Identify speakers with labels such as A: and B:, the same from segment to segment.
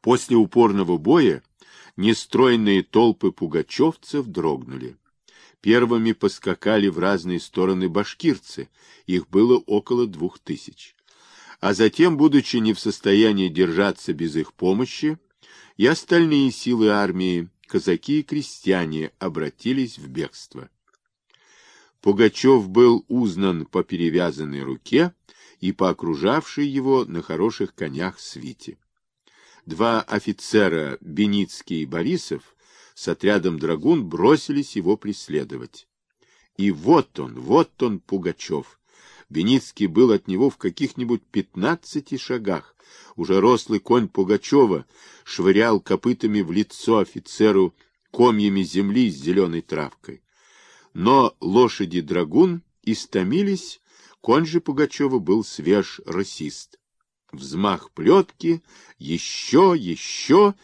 A: После упорного боя нестройные толпы пугачевцев дрогнули. Первыми поскакали в разные стороны башкирцы, их было около двух тысяч. А затем, будучи не в состоянии держаться без их помощи, и остальные силы армии, казаки и крестьяне, обратились в бегство. Пугачев был узнан по перевязанной руке и по окружавшей его на хороших конях свите. Два офицера, Беницкий и Борисов, с отрядом драгун бросились его преследовать. И вот он, вот он, Пугачев. Беницкий был от него в каких-нибудь пятнадцати шагах. Уже рослый конь Пугачева швырял копытами в лицо офицеру комьями земли с зеленой травкой. Но лошади драгун истомились, конь же Пугачева был свеж расист. Взмах плетки, еще, еще,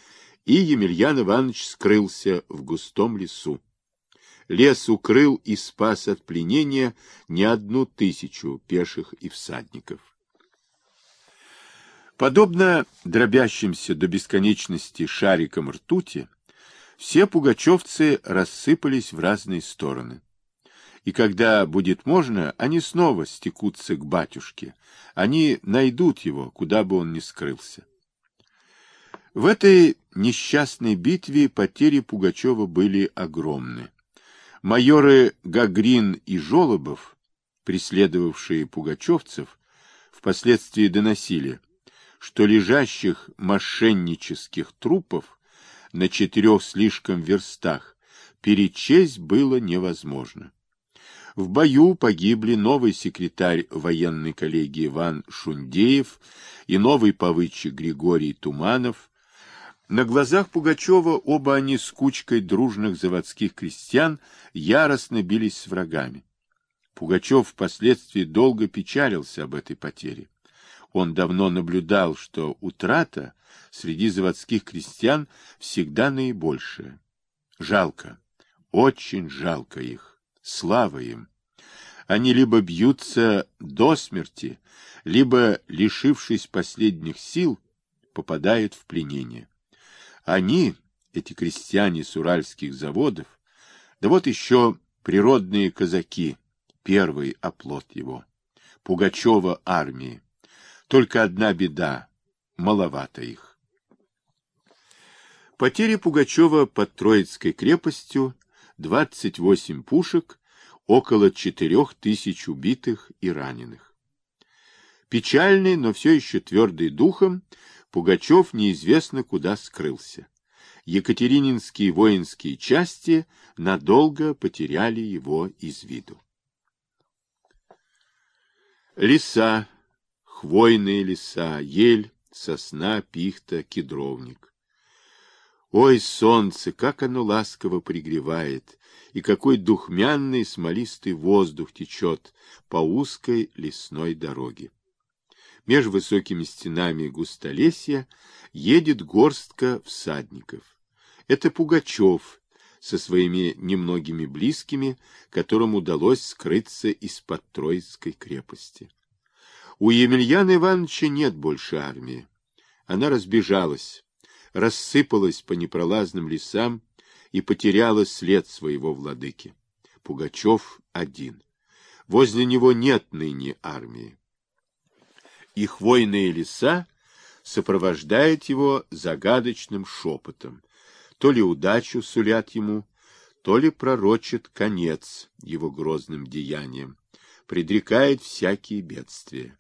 A: и Емельян Иванович скрылся в густом лесу. Лес укрыл и спас от пленения не одну тысячу пеших и всадников. Подобно дробящимся до бесконечности шарикам ртути, все пугачевцы рассыпались в разные стороны. И когда будет можно, они снова стекутся к батюшке. Они найдут его, куда бы он ни скрылся. В этой несчастной битве потери Пугачева были огромны. Майоры Гагрин и Жолобов, преследовавшие пугачевцев, впоследствии доносили, что лежащих мошеннических трупов на четырех слишком верстах перечесть было невозможно. В бою погибли новый секретарь военной коллегии Иван Шундеев и новый повыдчик Григорий Туманов. На глазах Пугачева оба они с кучкой дружных заводских крестьян яростно бились с врагами. Пугачев впоследствии долго печалился об этой потере. Он давно наблюдал, что утрата среди заводских крестьян всегда наибольшая. Жалко, очень жалко их. Слава им! Они либо бьются до смерти, либо, лишившись последних сил, попадают в пленение. Они, эти крестьяне с уральских заводов, да вот еще природные казаки, первый оплот его, Пугачева армии. Только одна беда — маловато их. Потери Пугачева под Троицкой крепостью 28 пушек, около 4 тысяч убитых и раненых. Печальный, но все еще твердый духом, Пугачев неизвестно куда скрылся. Екатерининские воинские части надолго потеряли его из виду. Леса, хвойные леса, ель, сосна, пихта, кедровник. Ой, солнце, как оно ласково пригревает, и какой духмянный смолистый воздух течет по узкой лесной дороге. Меж высокими стенами густолесья едет горстка всадников. Это Пугачев со своими немногими близкими, которым удалось скрыться из-под Троицкой крепости. У Емельяна Ивановича нет больше армии. Она разбежалась, рассыпалась по непролазным лесам и потеряла след своего владыки. Пугачев один. Возле него нет ныне армии. И хвойные леса сопровождают его загадочным шепотом. То ли удачу сулят ему, то ли пророчит конец его грозным деяниям, предрекает всякие бедствия.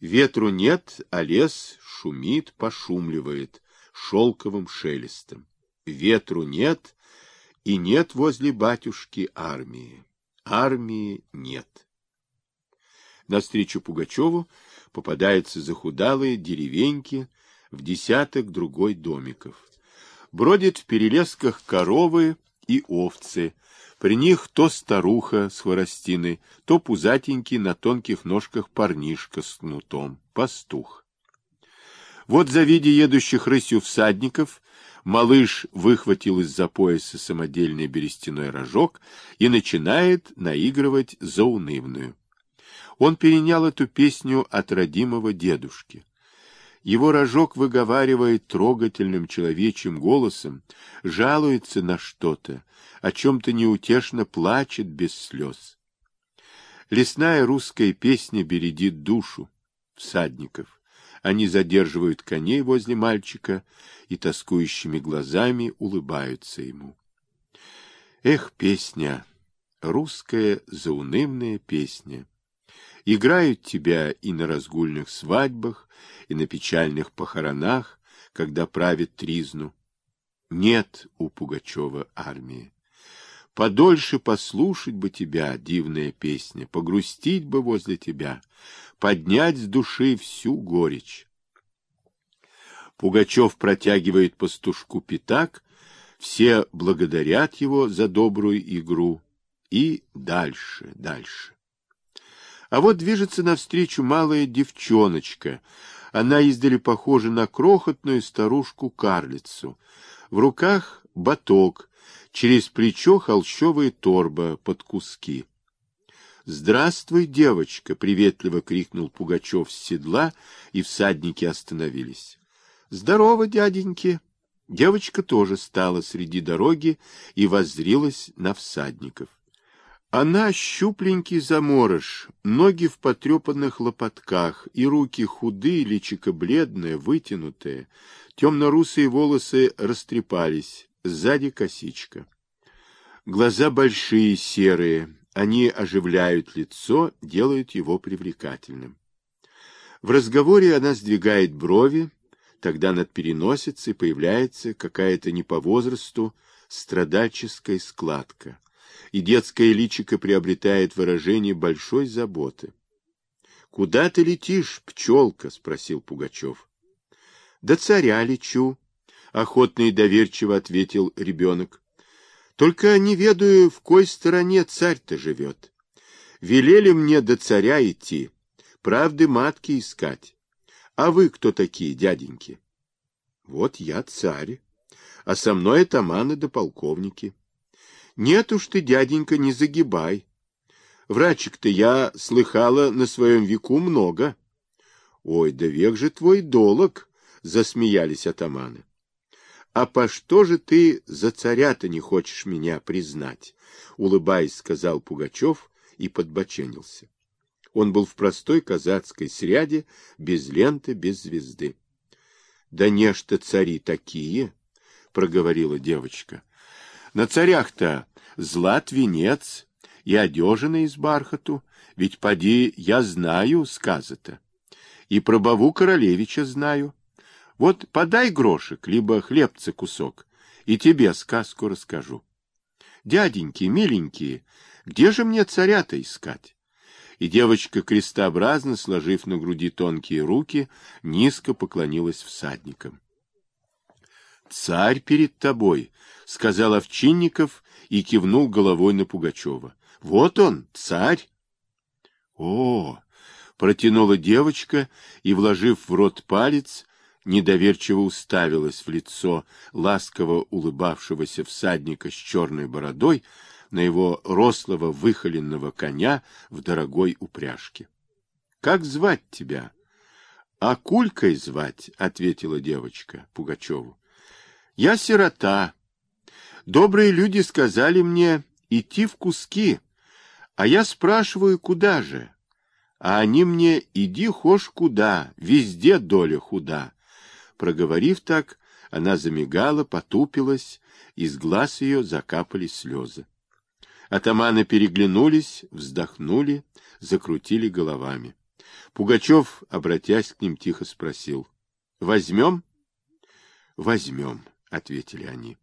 A: Ветру нет, а лес шумит, пошумливает, шелковым шелестом. Ветру нет, и нет возле батюшки армии. Армии нет. Навстречу Пугачеву попадаются захудалые деревеньки в десяток другой домиков. Бродят в перелесках коровы и овцы. При них то старуха с хворостиной, то пузатенький на тонких ножках парнишка с кнутом, пастух. Вот, завидя едущих рысью всадников, малыш выхватил из-за пояса самодельный берестяной рожок и начинает наигрывать заунывную. Он перенял эту песню от родимого дедушки. Его рожок выговаривает трогательным человечьим голосом, жалуется на что-то, о чем-то неутешно плачет без слез. Лесная русская песня бередит душу всадников. Они задерживают коней возле мальчика и тоскующими глазами улыбаются ему. Эх, песня, русская заунывная песня! Играют тебя и на разгульных свадьбах, и на печальных похоронах, когда правит тризну. Нет у Пугачева армии. Подольше послушать бы тебя, дивная песня, погрустить бы возле тебя, поднять с души всю горечь. Пугачев протягивает пастушку пятак, все благодарят его за добрую игру, и дальше, дальше. А вот движется навстречу малая девчоночка. Она издали похожа на крохотную старушку-карлицу. В руках баток, через плечо холщовая торба под куски. «Здравствуй, девочка!» — приветливо крикнул Пугачев с седла, и всадники остановились. «Здорово, дяденьки!» Девочка тоже стала среди дороги и воззрилась на всадников. Она щупленький заморож, ноги в потрепанных лопатках, и руки худые, личико бледное, вытянутое, темно-русые волосы растрепались, сзади косичка. Глаза большие, серые, они оживляют лицо, делают его привлекательным. В разговоре она сдвигает брови, тогда над переносицей появляется какая-то не по возрасту страдальческая складка и детское личико приобретает выражение большой заботы. — Куда ты летишь, пчелка? — спросил Пугачев. — Да царя лечу, — охотно и доверчиво ответил ребенок. — Только не ведаю, в кой стороне царь-то живет. Велели мне до царя идти, правды матки искать. А вы кто такие, дяденьки? — Вот я царь, а со мной атаманы да полковники. Нет уж ты, дяденька, не загибай. Врачек-то я слыхала на своем веку много. Ой, да век же твой долог, засмеялись атаманы. А по что же ты за царя-то не хочешь меня признать? Улыбаясь, сказал Пугачев и подбоченился. Он был в простой казацкой сряде, без ленты, без звезды. — Да нечто цари такие, — проговорила девочка. — На царях-то злат венец и одежина из бархату, ведь поди я знаю сказа-то. И про Баву Королевича знаю. Вот подай грошек, либо хлебца кусок, и тебе сказку расскажу. Дяденьки, миленькие, где же мне царя-то искать? И девочка, крестообразно сложив на груди тонкие руки, низко поклонилась всадникам. «Царь перед тобой», — сказал Овчинников и кивнул головой на Пугачева. «Вот он, царь!» «О!» — протянула девочка и, вложив в рот палец, недоверчиво уставилась в лицо ласково улыбавшегося всадника с черной бородой на его рослого выхоленного коня в дорогой упряжке. — Как звать тебя? — А Кулькой звать, — ответила девочка Пугачеву. Я сирота. Добрые люди сказали мне идти в куски, а я спрашиваю, куда же? А они мне, иди хошь куда, везде доля худа. Проговорив так, она замигала, потупилась, из глаз ее закапали слезы. Атаманы переглянулись, вздохнули, закрутили головами. Пугачев, обратясь к ним, тихо спросил. — Возьмем? — Возьмем. — ответили они.